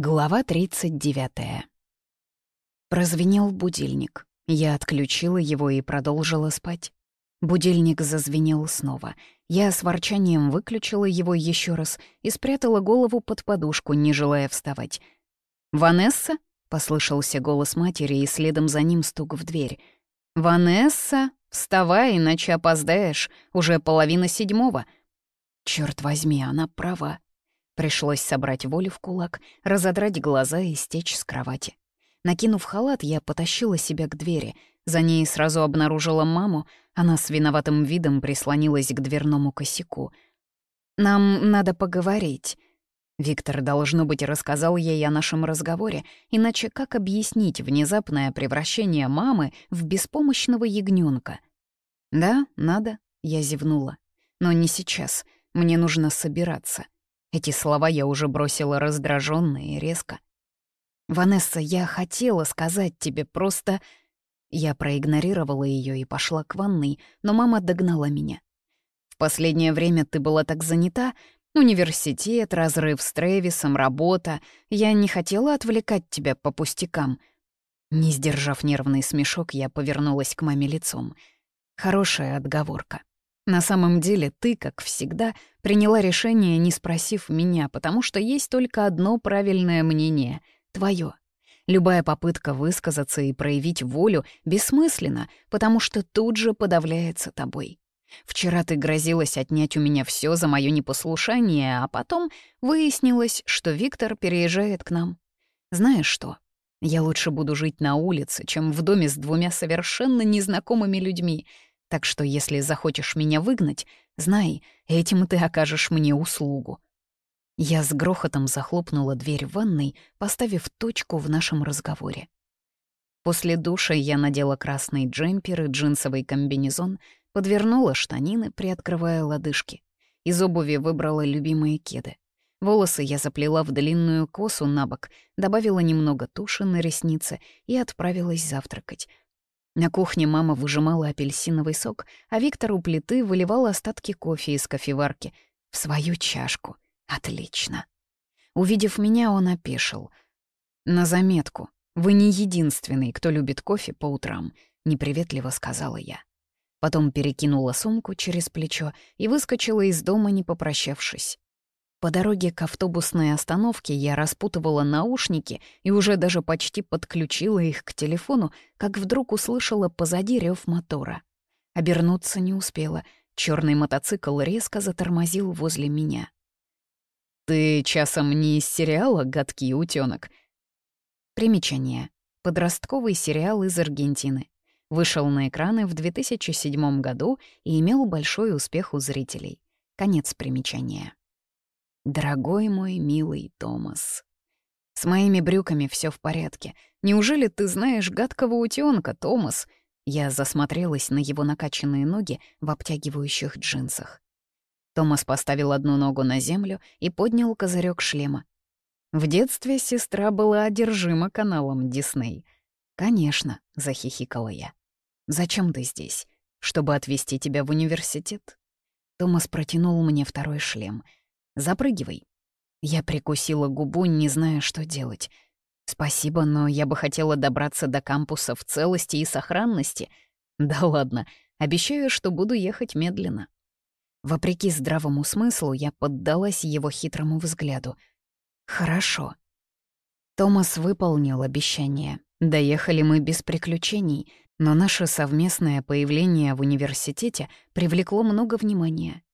Глава 39. Прозвенел будильник. Я отключила его и продолжила спать. Будильник зазвенел снова. Я с ворчанием выключила его еще раз и спрятала голову под подушку, не желая вставать. «Ванесса?» — послышался голос матери, и следом за ним стук в дверь. «Ванесса, вставай, иначе опоздаешь. Уже половина седьмого». Черт возьми, она права. Пришлось собрать волю в кулак, разодрать глаза и стечь с кровати. Накинув халат, я потащила себя к двери. За ней сразу обнаружила маму. Она с виноватым видом прислонилась к дверному косяку. «Нам надо поговорить». Виктор, должно быть, рассказал ей о нашем разговоре, иначе как объяснить внезапное превращение мамы в беспомощного ягнёнка? «Да, надо», — я зевнула. «Но не сейчас. Мне нужно собираться». Эти слова я уже бросила раздраженно и резко. «Ванесса, я хотела сказать тебе, просто...» Я проигнорировала ее и пошла к ванной, но мама догнала меня. «В последнее время ты была так занята. Университет, разрыв с Трэвисом, работа. Я не хотела отвлекать тебя по пустякам». Не сдержав нервный смешок, я повернулась к маме лицом. Хорошая отговорка. На самом деле ты, как всегда, приняла решение, не спросив меня, потому что есть только одно правильное мнение — твое. Любая попытка высказаться и проявить волю бессмысленна, потому что тут же подавляется тобой. Вчера ты грозилась отнять у меня все за мое непослушание, а потом выяснилось, что Виктор переезжает к нам. Знаешь что? Я лучше буду жить на улице, чем в доме с двумя совершенно незнакомыми людьми — так что если захочешь меня выгнать, знай, этим ты окажешь мне услугу». Я с грохотом захлопнула дверь ванной, поставив точку в нашем разговоре. После душа я надела красный джемпер и джинсовый комбинезон, подвернула штанины, приоткрывая лодыжки. Из обуви выбрала любимые кеды. Волосы я заплела в длинную косу на бок, добавила немного туши на ресницы и отправилась завтракать, на кухне мама выжимала апельсиновый сок, а Виктор у плиты выливал остатки кофе из кофеварки в свою чашку. Отлично. Увидев меня, он опешил. «На заметку, вы не единственный, кто любит кофе по утрам», — неприветливо сказала я. Потом перекинула сумку через плечо и выскочила из дома, не попрощавшись. По дороге к автобусной остановке я распутывала наушники и уже даже почти подключила их к телефону, как вдруг услышала позади рев мотора. Обернуться не успела. Черный мотоцикл резко затормозил возле меня. «Ты часом не из сериала «Гадкий утёнок»?» Примечание. Подростковый сериал из Аргентины. Вышел на экраны в 2007 году и имел большой успех у зрителей. Конец примечания. Дорогой мой милый Томас. С моими брюками все в порядке. Неужели ты знаешь гадкого утёнка, Томас? Я засмотрелась на его накачанные ноги в обтягивающих джинсах. Томас поставил одну ногу на землю и поднял козырек шлема. В детстве сестра была одержима каналом Дисней. «Конечно», — захихикала я. «Зачем ты здесь? Чтобы отвезти тебя в университет?» Томас протянул мне второй шлем — Запрыгивай». Я прикусила губу, не зная, что делать. «Спасибо, но я бы хотела добраться до кампуса в целости и сохранности. Да ладно, обещаю, что буду ехать медленно». Вопреки здравому смыслу, я поддалась его хитрому взгляду. «Хорошо». Томас выполнил обещание. Доехали мы без приключений, но наше совместное появление в университете привлекло много внимания.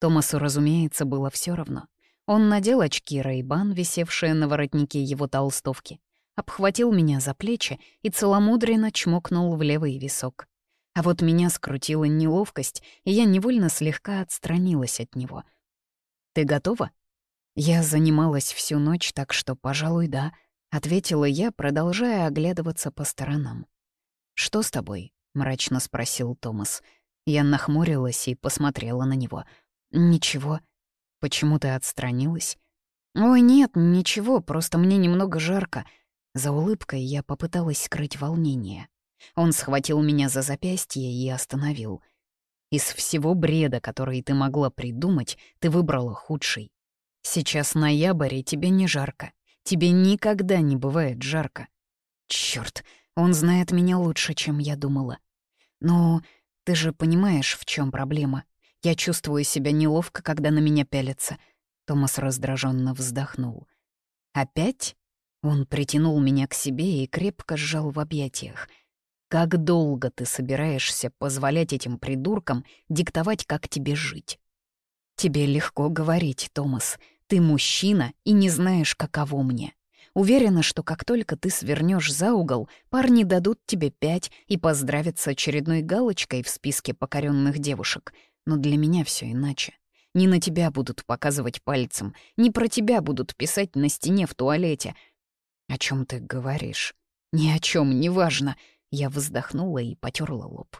Томасу, разумеется, было все равно. Он надел очки Рейбан, висевшие на воротнике его толстовки, обхватил меня за плечи и целомудренно чмокнул в левый висок. А вот меня скрутила неловкость, и я невольно слегка отстранилась от него. «Ты готова?» Я занималась всю ночь, так что, пожалуй, да, — ответила я, продолжая оглядываться по сторонам. «Что с тобой?» — мрачно спросил Томас. Я нахмурилась и посмотрела на него — «Ничего. Почему ты отстранилась?» «Ой, нет, ничего, просто мне немного жарко». За улыбкой я попыталась скрыть волнение. Он схватил меня за запястье и остановил. «Из всего бреда, который ты могла придумать, ты выбрала худший. Сейчас ноябрь, и тебе не жарко. Тебе никогда не бывает жарко. Чёрт, он знает меня лучше, чем я думала. Но ты же понимаешь, в чем проблема. Я чувствую себя неловко, когда на меня пялятся. Томас раздраженно вздохнул. Опять? Он притянул меня к себе и крепко сжал в объятиях. Как долго ты собираешься позволять этим придуркам диктовать, как тебе жить? Тебе легко говорить, Томас. Ты мужчина и не знаешь, каково мне. Уверена, что как только ты свернешь за угол, парни дадут тебе пять и поздравят с очередной галочкой в списке покоренных девушек. Но для меня все иначе. Не на тебя будут показывать пальцем, не про тебя будут писать на стене в туалете. О чем ты говоришь? Ни о чем, неважно. Я вздохнула и потерла лоб.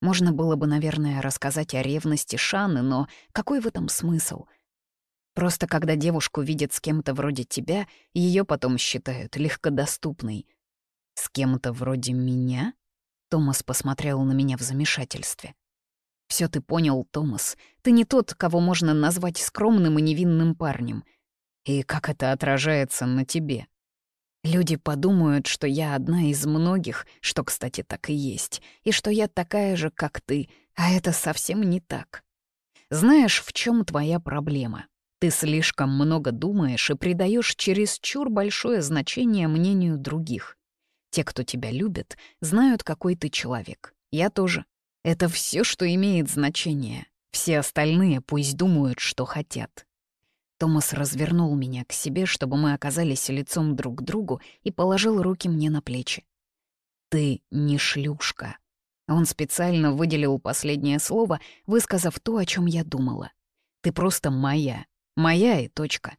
Можно было бы, наверное, рассказать о ревности Шаны, но какой в этом смысл — Просто когда девушку видят с кем-то вроде тебя, ее потом считают легкодоступной. «С кем-то вроде меня?» Томас посмотрел на меня в замешательстве. Все ты понял, Томас. Ты не тот, кого можно назвать скромным и невинным парнем. И как это отражается на тебе? Люди подумают, что я одна из многих, что, кстати, так и есть, и что я такая же, как ты, а это совсем не так. Знаешь, в чем твоя проблема? Ты слишком много думаешь и придаешь чересчур большое значение мнению других. Те, кто тебя любит, знают, какой ты человек. Я тоже. Это все, что имеет значение. Все остальные пусть думают, что хотят. Томас развернул меня к себе, чтобы мы оказались лицом друг к другу, и положил руки мне на плечи. «Ты не шлюшка». Он специально выделил последнее слово, высказав то, о чем я думала. «Ты просто моя, Моя и точка.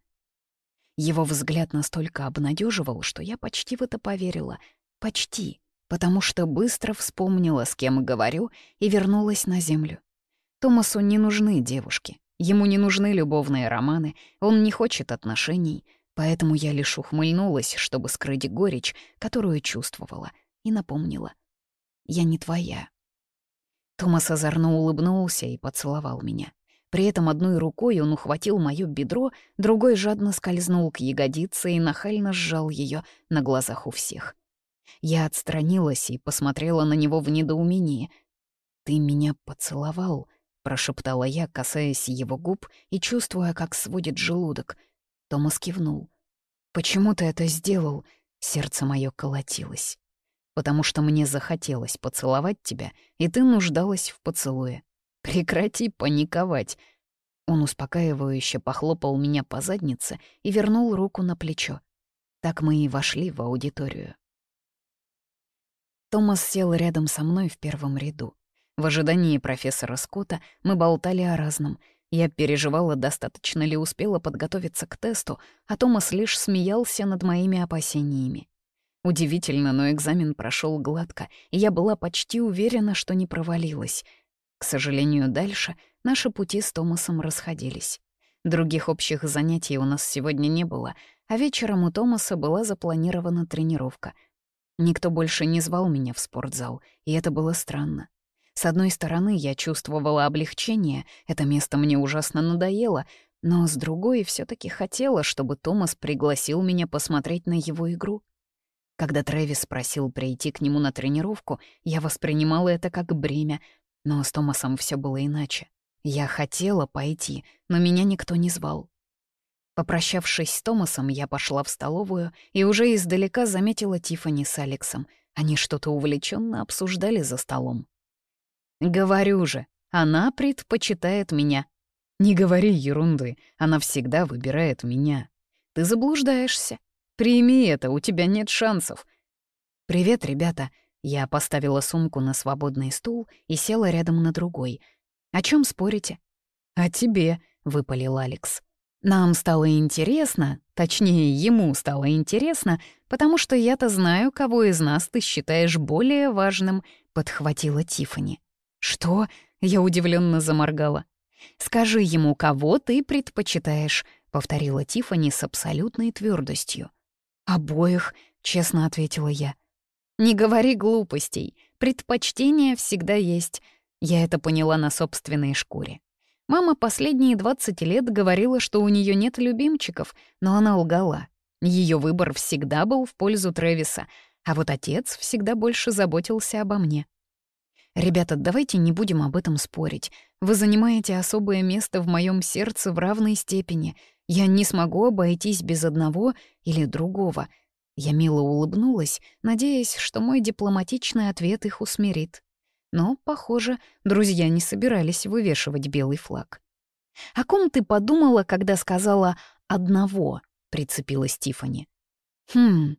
Его взгляд настолько обнадеживал, что я почти в это поверила. Почти. Потому что быстро вспомнила, с кем говорю, и вернулась на землю. Томасу не нужны девушки. Ему не нужны любовные романы, он не хочет отношений, поэтому я лишь ухмыльнулась, чтобы скрыть горечь, которую чувствовала, и напомнила. «Я не твоя». Томас озорно улыбнулся и поцеловал меня. При этом одной рукой он ухватил моё бедро, другой жадно скользнул к ягодице и нахально сжал её на глазах у всех. Я отстранилась и посмотрела на него в недоумении. «Ты меня поцеловал», — прошептала я, касаясь его губ и чувствуя, как сводит желудок. Томас кивнул. «Почему ты это сделал?» Сердце мое колотилось. «Потому что мне захотелось поцеловать тебя, и ты нуждалась в поцелуе. «Прекрати паниковать!» Он успокаивающе похлопал меня по заднице и вернул руку на плечо. Так мы и вошли в аудиторию. Томас сел рядом со мной в первом ряду. В ожидании профессора Скотта мы болтали о разном. Я переживала, достаточно ли успела подготовиться к тесту, а Томас лишь смеялся над моими опасениями. Удивительно, но экзамен прошел гладко, и я была почти уверена, что не провалилась — к сожалению, дальше наши пути с Томасом расходились. Других общих занятий у нас сегодня не было, а вечером у Томаса была запланирована тренировка. Никто больше не звал меня в спортзал, и это было странно. С одной стороны, я чувствовала облегчение, это место мне ужасно надоело, но с другой все таки хотела, чтобы Томас пригласил меня посмотреть на его игру. Когда Трэвис просил прийти к нему на тренировку, я воспринимала это как бремя, но с Томасом все было иначе. Я хотела пойти, но меня никто не звал. Попрощавшись с Томасом, я пошла в столовую и уже издалека заметила Тифани с Алексом. Они что-то увлеченно обсуждали за столом. «Говорю же, она предпочитает меня». «Не говори ерунды, она всегда выбирает меня. Ты заблуждаешься. Прими это, у тебя нет шансов». «Привет, ребята», я поставила сумку на свободный стул и села рядом на другой. «О чем спорите?» «О тебе», — выпалил Алекс. «Нам стало интересно, точнее, ему стало интересно, потому что я-то знаю, кого из нас ты считаешь более важным», — подхватила Тифани. «Что?» — я удивленно заморгала. «Скажи ему, кого ты предпочитаешь», — повторила Тифани с абсолютной твердостью. «Обоих», — честно ответила я. Не говори глупостей. Предпочтения всегда есть. Я это поняла на собственной шкуре. Мама последние 20 лет говорила, что у нее нет любимчиков, но она лгала. Ее выбор всегда был в пользу Трэвиса, а вот отец всегда больше заботился обо мне. «Ребята, давайте не будем об этом спорить. Вы занимаете особое место в моем сердце в равной степени. Я не смогу обойтись без одного или другого». Я мило улыбнулась, надеясь, что мой дипломатичный ответ их усмирит. Но, похоже, друзья не собирались вывешивать белый флаг. «О ком ты подумала, когда сказала «одного»?» — прицепилась Тифани. «Хм,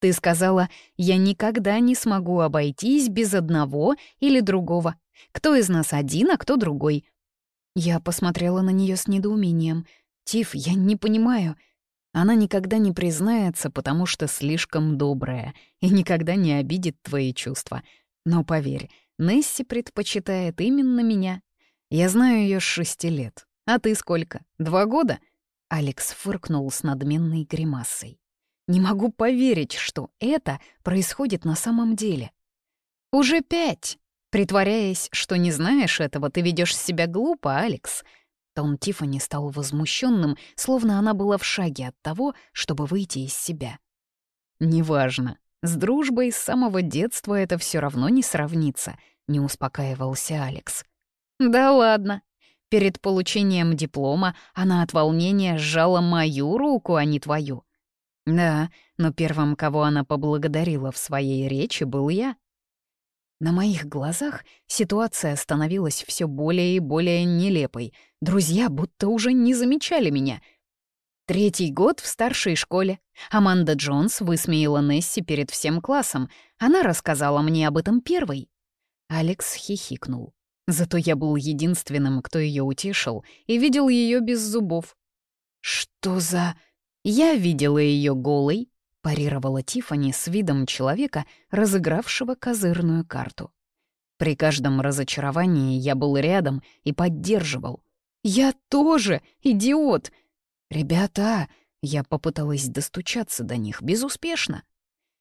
ты сказала, я никогда не смогу обойтись без одного или другого. Кто из нас один, а кто другой?» Я посмотрела на нее с недоумением. «Тиф, я не понимаю». Она никогда не признается, потому что слишком добрая и никогда не обидит твои чувства. Но поверь, Несси предпочитает именно меня. Я знаю ее с шести лет. А ты сколько? Два года?» Алекс фыркнул с надменной гримасой. «Не могу поверить, что это происходит на самом деле». «Уже пять!» Притворяясь, что не знаешь этого, ты ведешь себя глупо, Алекс. Тон Тифани стал возмущенным, словно она была в шаге от того, чтобы выйти из себя. «Неважно. С дружбой с самого детства это все равно не сравнится», — не успокаивался Алекс. «Да ладно. Перед получением диплома она от волнения сжала мою руку, а не твою. Да, но первым, кого она поблагодарила в своей речи, был я. На моих глазах ситуация становилась все более и более нелепой. Друзья будто уже не замечали меня — Третий год в старшей школе. Аманда Джонс высмеяла Несси перед всем классом. Она рассказала мне об этом первой. Алекс хихикнул. Зато я был единственным, кто ее утешил, и видел ее без зубов. «Что за...» «Я видела ее голой», — парировала Тифани с видом человека, разыгравшего козырную карту. При каждом разочаровании я был рядом и поддерживал. «Я тоже, идиот!» «Ребята!» — я попыталась достучаться до них безуспешно.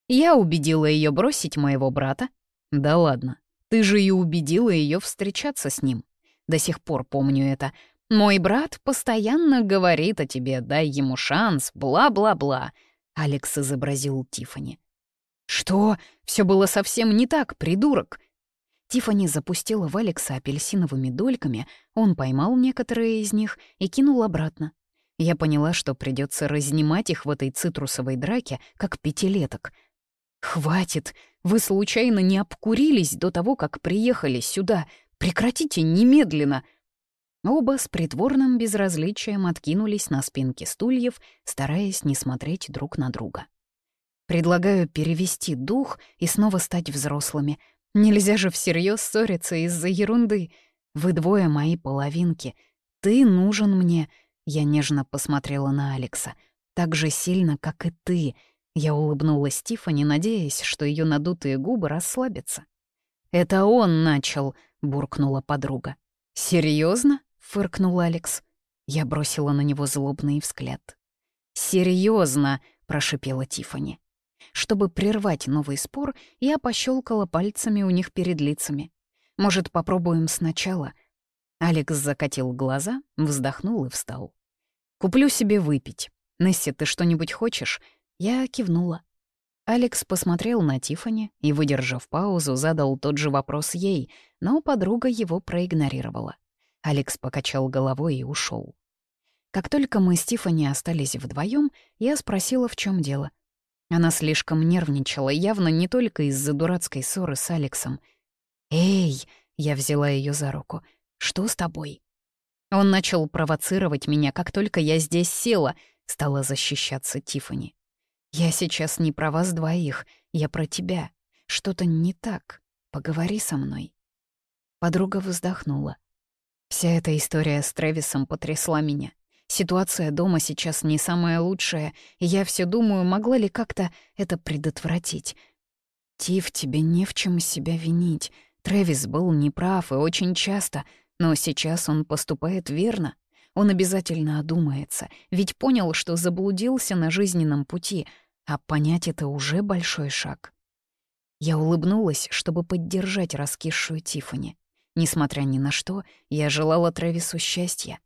Я убедила ее бросить моего брата. Да ладно, ты же и убедила ее встречаться с ним. До сих пор помню это. Мой брат постоянно говорит о тебе, дай ему шанс, бла-бла-бла. Алекс изобразил Тифани. Что? Все было совсем не так, придурок. Тифани запустила в Алекса апельсиновыми дольками, он поймал некоторые из них и кинул обратно. Я поняла, что придется разнимать их в этой цитрусовой драке, как пятилеток. «Хватит! Вы случайно не обкурились до того, как приехали сюда? Прекратите немедленно!» Оба с притворным безразличием откинулись на спинки стульев, стараясь не смотреть друг на друга. «Предлагаю перевести дух и снова стать взрослыми. Нельзя же всерьез ссориться из-за ерунды. Вы двое мои половинки. Ты нужен мне, я нежно посмотрела на Алекса. Так же сильно, как и ты. Я улыбнулась Тиффани, надеясь, что ее надутые губы расслабятся. «Это он начал», — буркнула подруга. Серьезно? фыркнул Алекс. Я бросила на него злобный взгляд. Серьезно, прошипела Тиффани. Чтобы прервать новый спор, я пощелкала пальцами у них перед лицами. «Может, попробуем сначала?» Алекс закатил глаза, вздохнул и встал. Куплю себе выпить. Несси, ты что-нибудь хочешь?» Я кивнула. Алекс посмотрел на Тифани и, выдержав паузу, задал тот же вопрос ей, но подруга его проигнорировала. Алекс покачал головой и ушел. Как только мы с Тифани остались вдвоем, я спросила, в чем дело. Она слишком нервничала, явно не только из-за дурацкой ссоры с Алексом. «Эй!» — я взяла ее за руку. «Что с тобой?» Он начал провоцировать меня, как только я здесь села, стала защищаться Тифани. Я сейчас не про вас двоих, я про тебя. Что-то не так. Поговори со мной. Подруга вздохнула. Вся эта история с Трэвисом потрясла меня. Ситуация дома сейчас не самая лучшая, и я все думаю, могла ли как-то это предотвратить. Тиф, тебе не в чем себя винить. Трэвис был неправ и очень часто, но сейчас он поступает верно. Он обязательно одумается, ведь понял, что заблудился на жизненном пути, а понять это уже большой шаг. Я улыбнулась, чтобы поддержать раскисшую Тифани. Несмотря ни на что, я желала Трэвису счастья.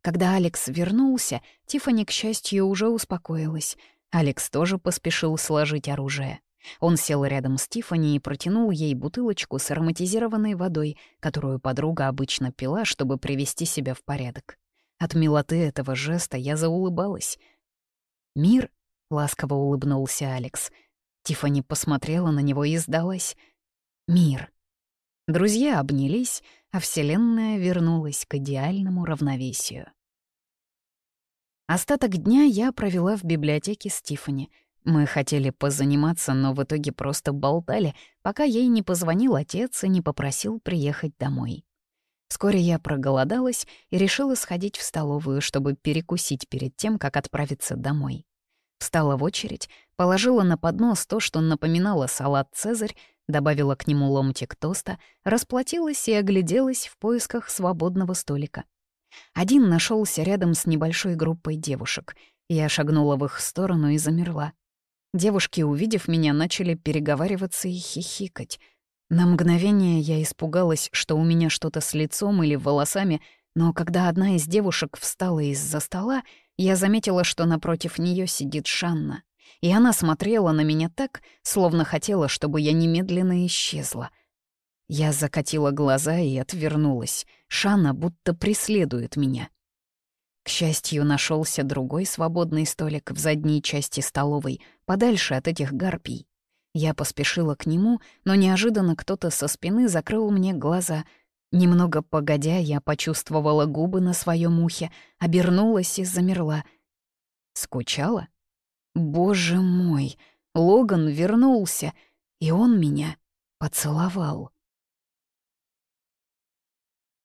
Когда Алекс вернулся, Тиффани, к счастью, уже успокоилась. Алекс тоже поспешил сложить оружие. Он сел рядом с Тиффани и протянул ей бутылочку с ароматизированной водой, которую подруга обычно пила, чтобы привести себя в порядок. От милоты этого жеста я заулыбалась. «Мир?» — ласково улыбнулся Алекс. Тиффани посмотрела на него и сдалась. «Мир». Друзья обнялись, а Вселенная вернулась к идеальному равновесию. Остаток дня я провела в библиотеке с Тиффани. Мы хотели позаниматься, но в итоге просто болтали, пока ей не позвонил отец и не попросил приехать домой. Вскоре я проголодалась и решила сходить в столовую, чтобы перекусить перед тем, как отправиться домой. Встала в очередь, положила на поднос то, что напоминало салат «Цезарь», добавила к нему ломтик тоста, расплатилась и огляделась в поисках свободного столика. Один нашелся рядом с небольшой группой девушек. Я шагнула в их сторону и замерла. Девушки, увидев меня, начали переговариваться и хихикать. На мгновение я испугалась, что у меня что-то с лицом или волосами, но когда одна из девушек встала из-за стола, я заметила, что напротив нее сидит Шанна. И она смотрела на меня так, словно хотела, чтобы я немедленно исчезла — я закатила глаза и отвернулась. Шана будто преследует меня. К счастью, нашелся другой свободный столик в задней части столовой, подальше от этих гарпий. Я поспешила к нему, но неожиданно кто-то со спины закрыл мне глаза. Немного погодя, я почувствовала губы на своем ухе, обернулась и замерла. Скучала? Боже мой, Логан вернулся, и он меня поцеловал.